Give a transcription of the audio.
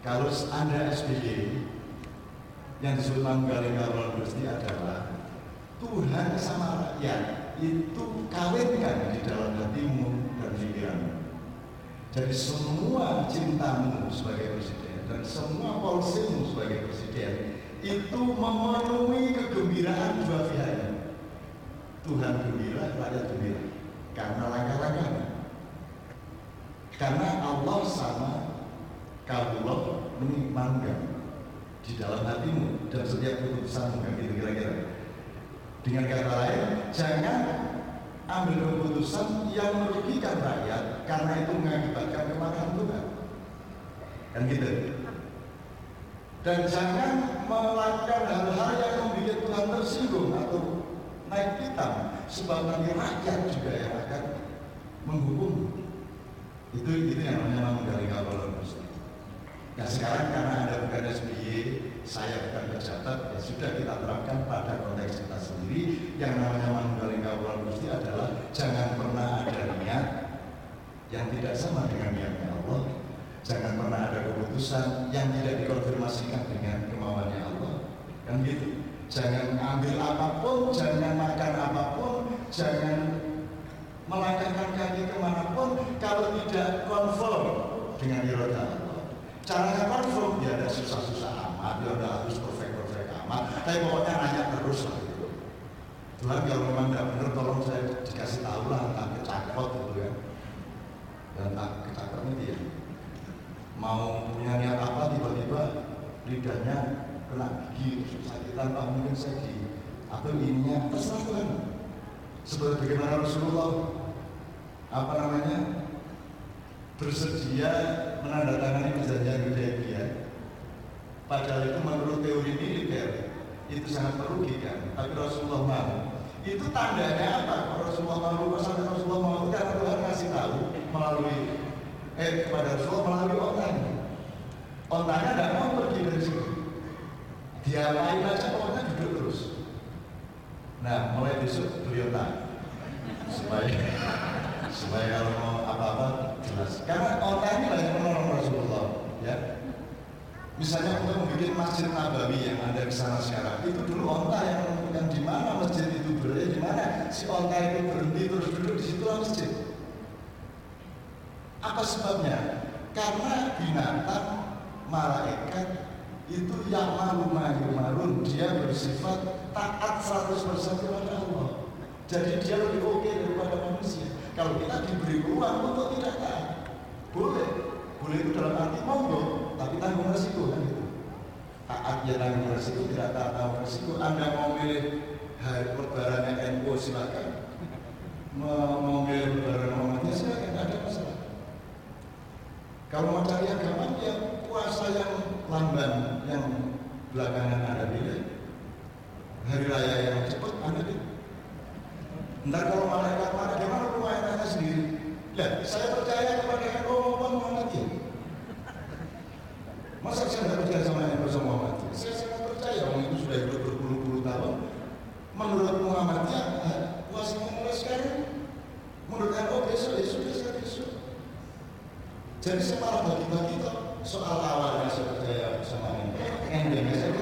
kalau anda SBY yang disebut Manggaling Kawal Gusti adalah Tuhan sama rakyat itu kawinkan di dalam hatimu dan pikiranmu. Jadi semua cintamu sebagai presiden dan semua polisimu sebagai presiden itu memenuhi kegembiraan dua pihaknya. Tuhan gembira, rakyat gembira karena langkah-langkah. Karena Allah sama mangga di dalam hatimu dan setiap keputusanmu kan gitu kira-kira. Dengan kata lain, jangan ambil keputusan yang merugikan rakyat karena itu mengakibatkan kemarahan Tuhan. Kan gitu. Dan jangan melakukan hal-hal yang membuat Tuhan tersinggung atau naik hitam sebab nanti rakyat juga yang akan menghukum itu itu yang namanya menggali kapal. Nah sekarang karena ada bukan SBY, saya bukan pejabat, ya sudah kita terapkan pada konteks kita sendiri yang namanya menggali kapal Gusti adalah jangan pernah ada niat yang tidak sama dengan niatnya Allah. Jangan pernah ada keputusan yang tidak dikonfirmasikan dengan kemauannya Allah. Kan gitu jangan ambil apa pun, jangan makan apa pun, jangan melangkahkan kaki ke mana pun kalau tidak konform dengan iroda Allah. Caranya konform ya ada susah-susah amat, ya udah harus perfect-perfect amat, tapi pokoknya nanya terus lah gitu. Tuhan kalau memang tidak benar tolong saya dikasih tahu lah entah kecakot gitu kan. Dan entah kecakot ini ya. Mau punya niat apa tiba-tiba lidahnya kena gigi sakitan pak mungkin di atau ininya terserah Tuhan bagaimana Rasulullah apa namanya bersedia menandatangani perjanjian Hudaybiyah padahal itu menurut teori militer itu sangat merugikan. Tapi Rasulullah mau. Itu tandanya apa? Rasulullah mau sampai Rasulullah mau. Karena Tuhan kasih tahu melalui eh kepada Rasulullah melalui ontanya ontanya tidak mau pergi dari situ dia lain aja pokoknya duduk terus. Nah mulai besok beliau tak supaya supaya kalau mau apa-apa jelas karena otak ini banyak menolong Rasulullah ya misalnya untuk membuat masjid Nabawi yang ada di sana sekarang itu dulu onta yang menentukan di mana? Masjid itu berada di mana? Si onta itu berhenti terus duduk di situ masjid. Apa sebabnya? Karena binatang malaikat itu yang malu marun dia bersifat taat 100% kepada Allah. Jadi dia lebih oke daripada manusia. Kalau kita diberi ruang untuk tidak taat boleh. Boleh itu dalam arti monggo tapi tanggung resiko kan gitu taat ya tanggung resiko tidak taat tanggung resiko. Anda mau milih hari lebarannya NU silakan. Mau milih lebaran Muhammadiyah silakan. Ada masalah. Kalau mau cari agama ya puasa yang lamban yang belakangan ada pilih hari raya yang cepat anda pilih ntar kalau malaikat marah gimana rumah anaknya sendiri? Lah saya percaya kepada NU maupun Muhammadiyah masa saya tidak percaya sama NU sama Muhammadiyah saya sangat percaya orang itu sudah hidup berpuluh-puluh tahun menurut Muhammadiyah puasanya mulai sekarang menurut NU besok sudah jadi saya malah bagi-bagi soal awalnya saya percaya sama ini. Endingnya saya